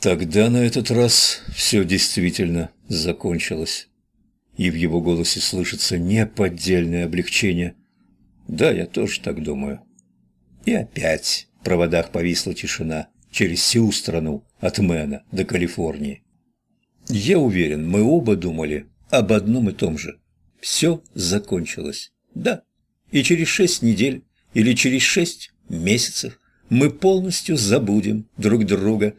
Тогда на этот раз все действительно закончилось. И в его голосе слышится неподдельное облегчение. Да, я тоже так думаю. И опять в проводах повисла тишина через всю страну, от Мэна до Калифорнии. Я уверен, мы оба думали об одном и том же. Все закончилось. Да, и через шесть недель или через шесть месяцев мы полностью забудем друг друга.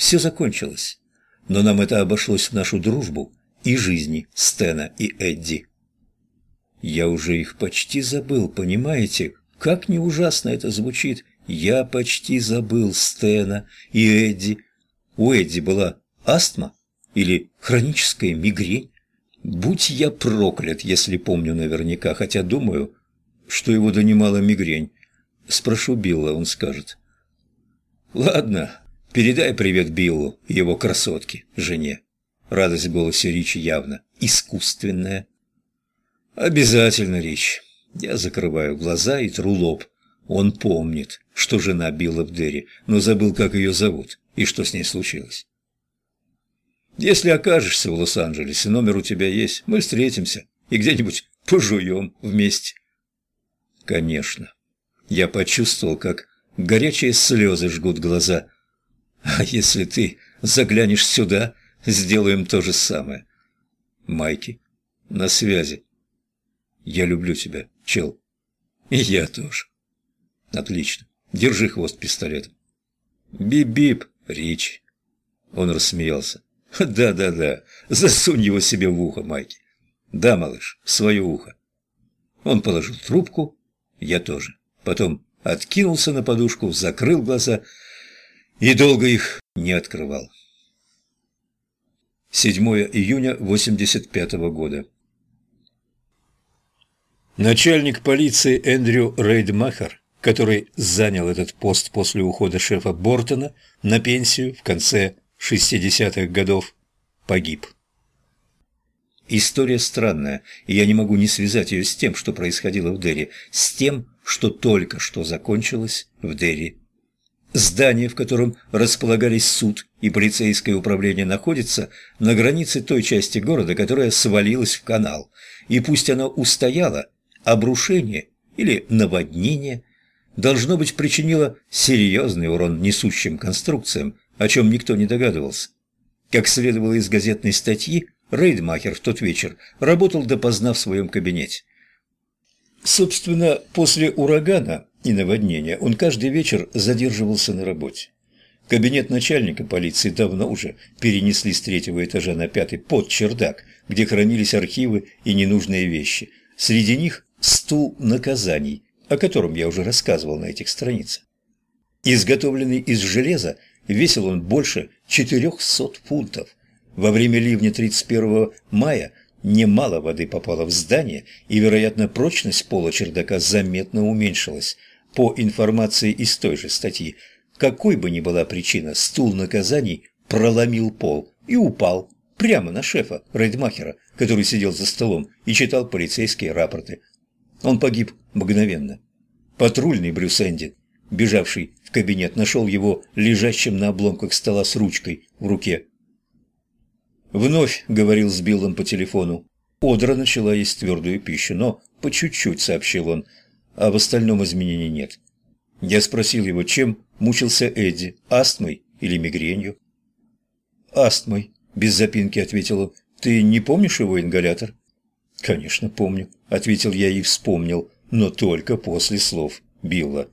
Все закончилось. Но нам это обошлось в нашу дружбу и жизни Стена и Эдди. Я уже их почти забыл, понимаете? Как не ужасно это звучит. Я почти забыл Стена и Эдди. У Эдди была астма или хроническая мигрень. Будь я проклят, если помню наверняка, хотя думаю, что его донимала мигрень. Спрошу Билла, он скажет. Ладно, передай привет Биллу, его красотке, жене. Радость в голосе Ричи явно искусственная. Обязательно, Рич. Я закрываю глаза и тру лоб. Он помнит, что жена Билла в Дерри, но забыл, как ее зовут и что с ней случилось. Если окажешься в Лос-Анджелесе, номер у тебя есть, мы встретимся и где-нибудь пожуем вместе. Конечно. Я почувствовал, как горячие слезы жгут глаза. А если ты заглянешь сюда, сделаем то же самое. Майки, на связи. Я люблю тебя, чел. И я тоже. Отлично. Держи хвост пистолетом. Бип-бип, Рич. Он рассмеялся. Да-да-да, засунь его себе в ухо, Майки. Да, малыш, в свое ухо. Он положил трубку, я тоже. Потом откинулся на подушку, закрыл глаза и долго их не открывал. 7 июня 85 -го года. Начальник полиции Эндрю Рейдмахер, который занял этот пост после ухода шефа Бортона на пенсию в конце 60-х годов, погиб. История странная, и я не могу не связать ее с тем, что происходило в Дерри, с тем, что только что закончилось в Дерри. Здание, в котором располагались суд и полицейское управление, находится на границе той части города, которая свалилась в канал. И пусть оно устояло, обрушение или наводнение должно быть причинило серьезный урон несущим конструкциям, о чем никто не догадывался. Как следовало из газетной статьи, Рейдмахер в тот вечер работал допоздна в своем кабинете. Собственно, после урагана и наводнения он каждый вечер задерживался на работе. Кабинет начальника полиции давно уже перенесли с третьего этажа на пятый под чердак, где хранились архивы и ненужные вещи. Среди них стул наказаний, о котором я уже рассказывал на этих страницах. Изготовленный из железа, весил он больше 400 фунтов. Во время ливня 31 мая немало воды попало в здание, и, вероятно, прочность пола чердака заметно уменьшилась. По информации из той же статьи, какой бы ни была причина, стул наказаний проломил пол и упал прямо на шефа Рейдмахера, который сидел за столом и читал полицейские рапорты. Он погиб мгновенно. Патрульный Брюс Энди, бежавший в кабинет, нашел его лежащим на обломках стола с ручкой в руке. Вновь говорил с Биллом по телефону. Одра начала есть твердую пищу, но по чуть-чуть, сообщил он, а в остальном изменений нет. Я спросил его, чем мучился Эдди, астмой или мигренью? «Астмой», – без запинки ответил он. «Ты не помнишь его ингалятор?» «Конечно, помню», – ответил я и вспомнил, но только после слов Билла.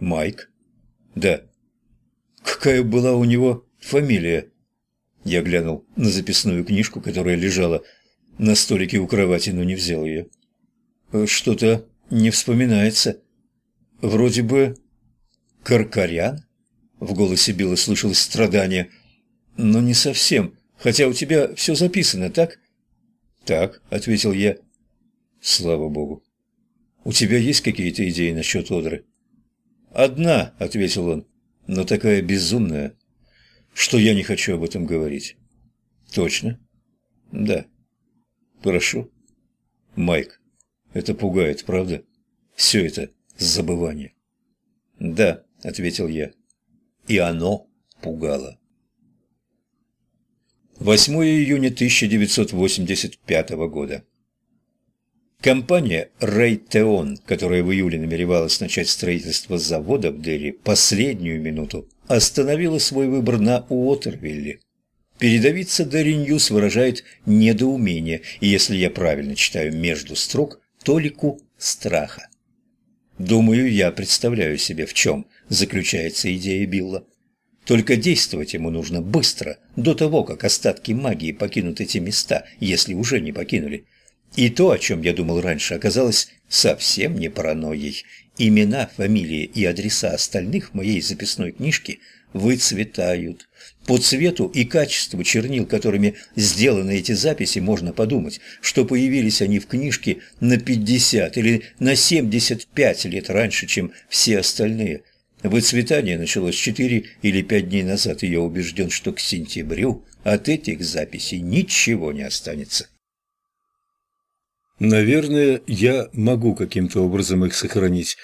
«Майк?» «Да». «Какая была у него фамилия?» Я глянул на записную книжку, которая лежала на столике у кровати, но не взял ее. «Э, «Что-то не вспоминается. Вроде бы Каркарян?» В голосе Билла слышалось страдание. «Но не совсем. Хотя у тебя все записано, так?» «Так», — ответил я. «Слава богу. У тебя есть какие-то идеи насчет Одры?» «Одна», — ответил он, — «но такая безумная, что я не хочу об этом говорить. Точно? Да. Хорошо. Майк, это пугает, правда? Все это забывание. Да, ответил я. И оно пугало. 8 июня 1985 года. Компания Райтеон, которая в июле намеревалась начать строительство завода в Дели, последнюю минуту остановила свой выбор на Уотервилле. Передовица Дерри Ньюс выражает недоумение, и если я правильно читаю между строк, толику страха. Думаю, я представляю себе, в чем заключается идея Билла. Только действовать ему нужно быстро, до того, как остатки магии покинут эти места, если уже не покинули. И то, о чем я думал раньше, оказалось совсем не паранойей. Имена, фамилии и адреса остальных в моей записной книжке выцветают. По цвету и качеству чернил, которыми сделаны эти записи, можно подумать, что появились они в книжке на 50 или на 75 лет раньше, чем все остальные. Выцветание началось четыре или пять дней назад, и я убежден, что к сентябрю от этих записей ничего не останется. Наверное, я могу каким-то образом их сохранить.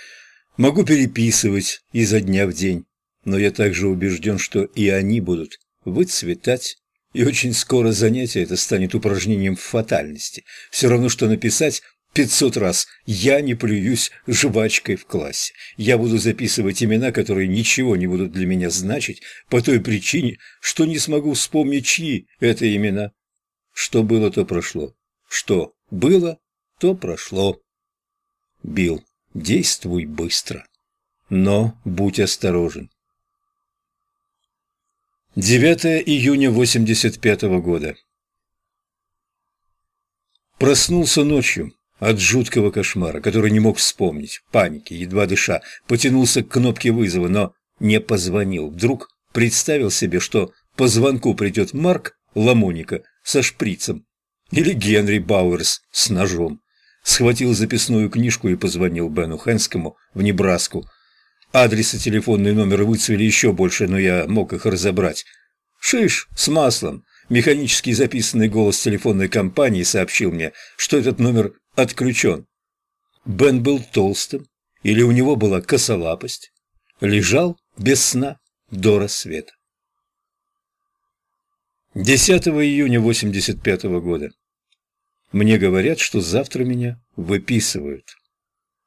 Могу переписывать изо дня в день. Но я также убежден, что и они будут выцветать. И очень скоро занятие это станет упражнением в фатальности. Все равно, что написать пятьсот раз «Я не плююсь жвачкой в классе». Я буду записывать имена, которые ничего не будут для меня значить, по той причине, что не смогу вспомнить, чьи это имена. Что было, то прошло. Что было, то прошло. Бил, действуй быстро, но будь осторожен. 9 июня 85 -го года. Проснулся ночью от жуткого кошмара, который не мог вспомнить, паники, едва дыша, потянулся к кнопке вызова, но не позвонил. Вдруг представил себе, что по звонку придет Марк Ламоника со шприцем или Генри Бауэрс с ножом. Схватил записную книжку и позвонил Бену Хэнскому в Небраску. Адрес и телефонный номер выцвели еще больше, но я мог их разобрать. «Шиш, с маслом!» Механически записанный голос телефонной компании сообщил мне, что этот номер отключен. Бен был толстым, или у него была косолапость. Лежал без сна до рассвета. 10 июня 85 -го года. Мне говорят, что завтра меня выписывают.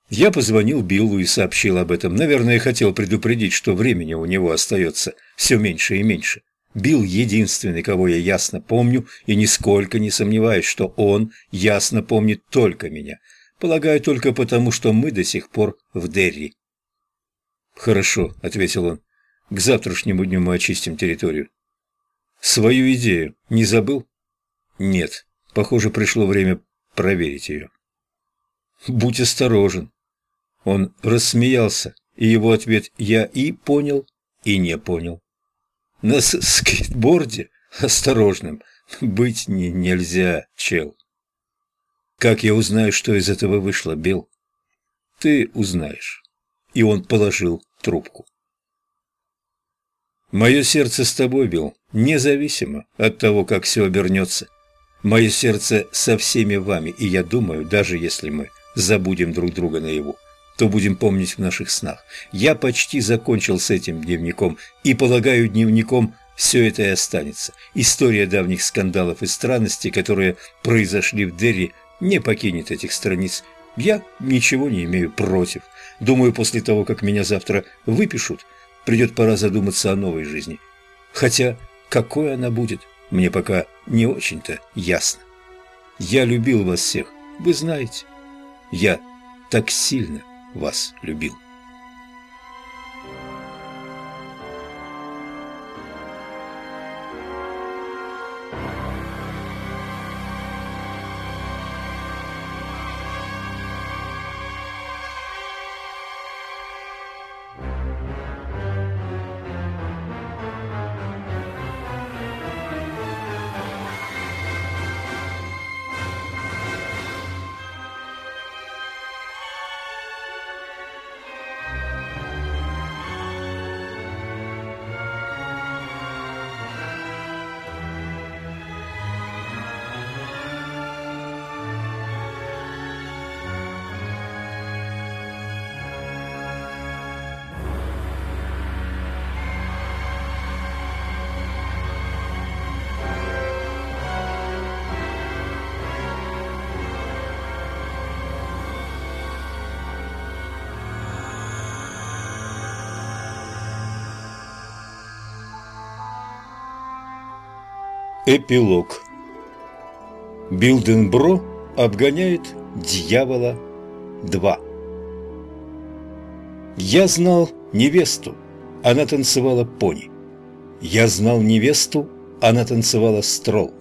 Я позвонил Биллу и сообщил об этом. Наверное, хотел предупредить, что времени у него остается все меньше и меньше. Билл единственный, кого я ясно помню, и нисколько не сомневаюсь, что он ясно помнит только меня. Полагаю, только потому, что мы до сих пор в Дерри. «Хорошо», — ответил он. «К завтрашнему дню мы очистим территорию». «Свою идею не забыл?» «Нет. Похоже, пришло время проверить ее. «Будь осторожен». Он рассмеялся, и его ответ «я и понял, и не понял». На скейтборде осторожным быть не нельзя, чел. Как я узнаю, что из этого вышло, Билл? Ты узнаешь. И он положил трубку. Мое сердце с тобой, Билл, независимо от того, как все обернется. Мое сердце со всеми вами, и я думаю, даже если мы забудем друг друга наяву, то будем помнить в наших снах. Я почти закончил с этим дневником, и, полагаю, дневником все это и останется. История давних скандалов и странностей, которые произошли в Дерри, не покинет этих страниц. Я ничего не имею против. Думаю, после того, как меня завтра выпишут, придет пора задуматься о новой жизни. Хотя, какой она будет – мне пока не очень-то ясно. Я любил вас всех, вы знаете. Я так сильно вас любил. Эпилог Билденбро обгоняет дьявола 2 Я знал невесту, она танцевала пони. Я знал невесту, она танцевала строл.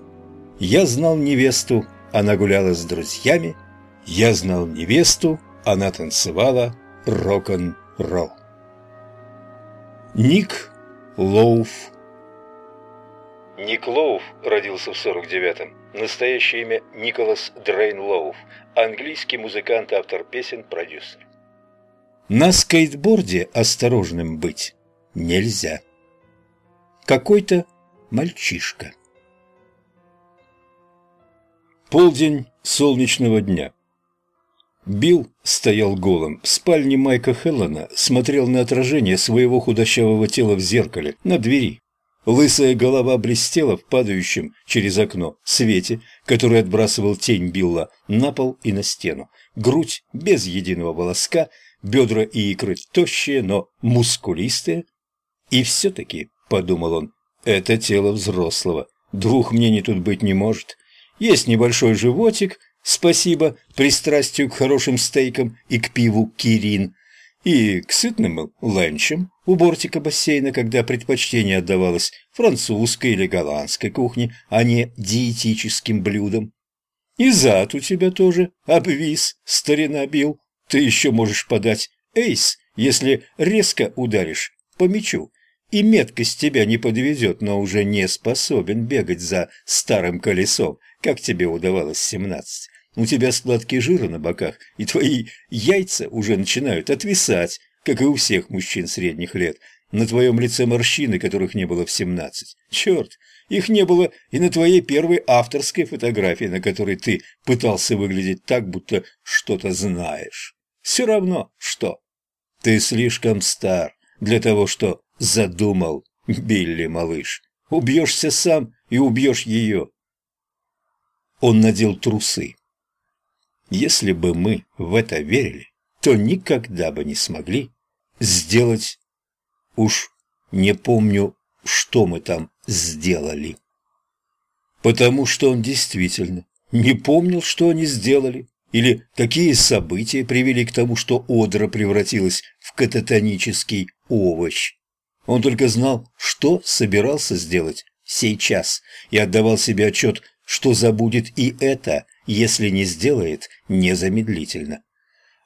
Я знал невесту, она гуляла с друзьями. Я знал невесту, она танцевала рок-н-ролл. Ник Лоуф Ник Лоуф родился в 49-м. Настоящее имя Николас Дрейн Лоуф. Английский музыкант, автор песен, продюсер. На скейтборде осторожным быть нельзя. Какой-то мальчишка. Полдень солнечного дня. Билл стоял голым. В спальне Майка Хеллона смотрел на отражение своего худощавого тела в зеркале на двери. Лысая голова блестела в падающем через окно свете, который отбрасывал тень Билла на пол и на стену. Грудь без единого волоска, бедра и икры тощие, но мускулистые. И все-таки, подумал он, это тело взрослого. Двух мнений тут быть не может. Есть небольшой животик, спасибо пристрастию к хорошим стейкам и к пиву «Кирин», и к сытным ланчам у бортика бассейна, когда предпочтение отдавалось французской или голландской кухне, а не диетическим блюдам. И зад у тебя тоже обвис, старина Билл. Ты еще можешь подать эйс, если резко ударишь по мячу, и меткость тебя не подведет, но уже не способен бегать за старым колесом, как тебе удавалось семнадцать. У тебя складки жира на боках, и твои яйца уже начинают отвисать, как и у всех мужчин средних лет. На твоем лице морщины, которых не было в семнадцать. Черт, их не было и на твоей первой авторской фотографии, на которой ты пытался выглядеть так, будто что-то знаешь. Все равно что. Ты слишком стар для того, что задумал, Билли, малыш. Убьешься сам и убьешь ее. Он надел трусы. Если бы мы в это верили, то никогда бы не смогли сделать... Уж не помню, что мы там сделали. Потому что он действительно не помнил, что они сделали, или какие события привели к тому, что Одра превратилась в кататонический овощ. Он только знал, что собирался сделать сейчас, и отдавал себе отчет, что забудет и это, если не сделает незамедлительно.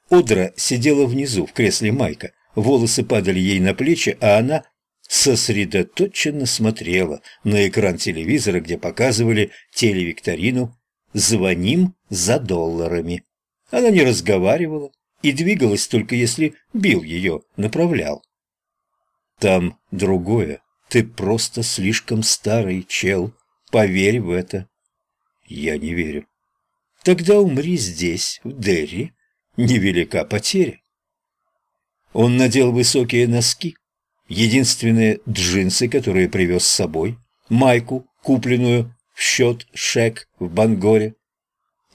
Одра сидела внизу, в кресле Майка, волосы падали ей на плечи, а она сосредоточенно смотрела на экран телевизора, где показывали телевикторину «Звоним за долларами». Она не разговаривала и двигалась только если Билл ее направлял. «Там другое. Ты просто слишком старый, чел. Поверь в это». «Я не верю». Тогда умри здесь, в Дерри. Невелика потеря. Он надел высокие носки, единственные джинсы, которые привез с собой, майку, купленную в счет шек в Бангоре,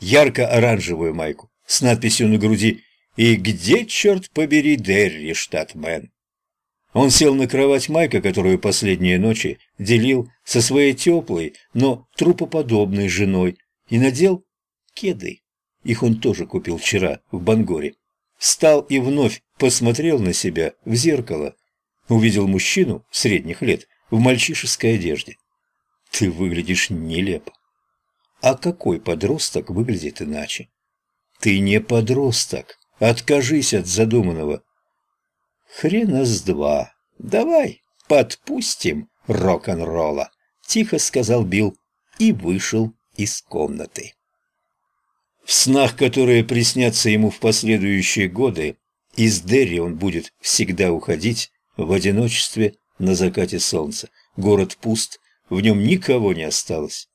ярко-оранжевую майку с надписью на груди «И где, черт побери, Дерри, штатмен?» Он сел на кровать Майка, которую последние ночи делил со своей теплой, но трупоподобной женой, и надел кеды. Их он тоже купил вчера в Бангоре. Встал и вновь посмотрел на себя в зеркало. Увидел мужчину средних лет в мальчишеской одежде. Ты выглядишь нелепо. А какой подросток выглядит иначе? Ты не подросток. Откажись от задуманного. Хрена с два. Давай подпустим рок-н-ролла, тихо сказал Билл и вышел из комнаты. В снах, которые приснятся ему в последующие годы, из Дерри он будет всегда уходить в одиночестве на закате солнца. Город пуст, в нем никого не осталось.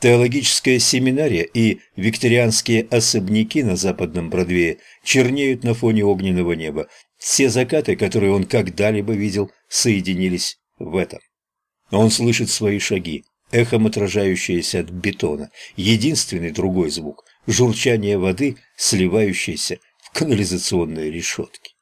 Теологическая семинария и викторианские особняки на западном Бродвее чернеют на фоне огненного неба. Все закаты, которые он когда-либо видел, соединились в этом. Он слышит свои шаги, эхом отражающиеся от бетона. Единственный другой звук – журчание воды, сливающейся в канализационные решетки.